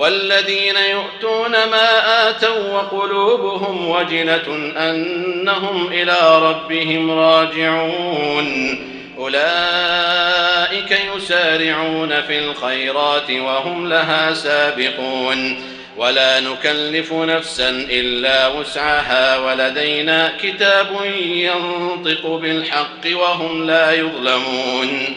والذين يؤتون ما آتوا وقلوبهم وجلة أنهم إلى ربهم راجعون. أولئك يسارعون في الخيرات وهم لها سابقون. ولا نكلف نفسا إلا وسعها ولدينا كتاب ينطق بالحق وهم لا يظلمون.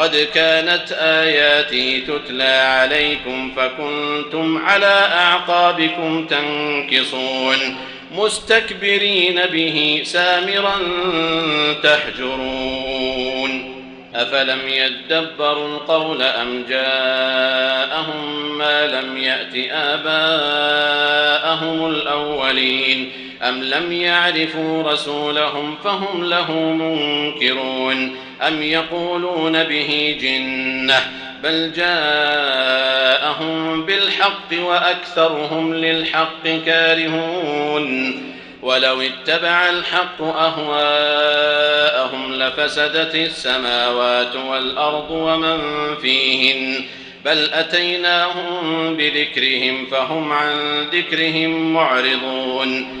قد كانت آياتي تتلى عليكم فكنتم على أعقابكم تنكصون مستكبرين به سامرا تهجرون أفلم يدبروا القول أم جاءهم ما لم يأت آباءهم الأولين أم لم يعرفوا رسولهم فهم له منكرون أم يقولون به جنة بل جاءهم بالحق وأكثرهم للحق كارهون ولو اتبع الحق أهواءهم لفسدت السماوات والأرض ومن فيهن بل أتيناهم بذكرهم فهم عن ذكرهم معرضون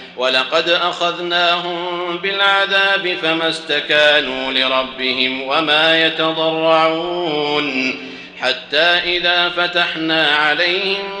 ولقد أخذناهم بالعذاب فما استكانوا لربهم وما يتضرعون حتى إذا فتحنا عليهم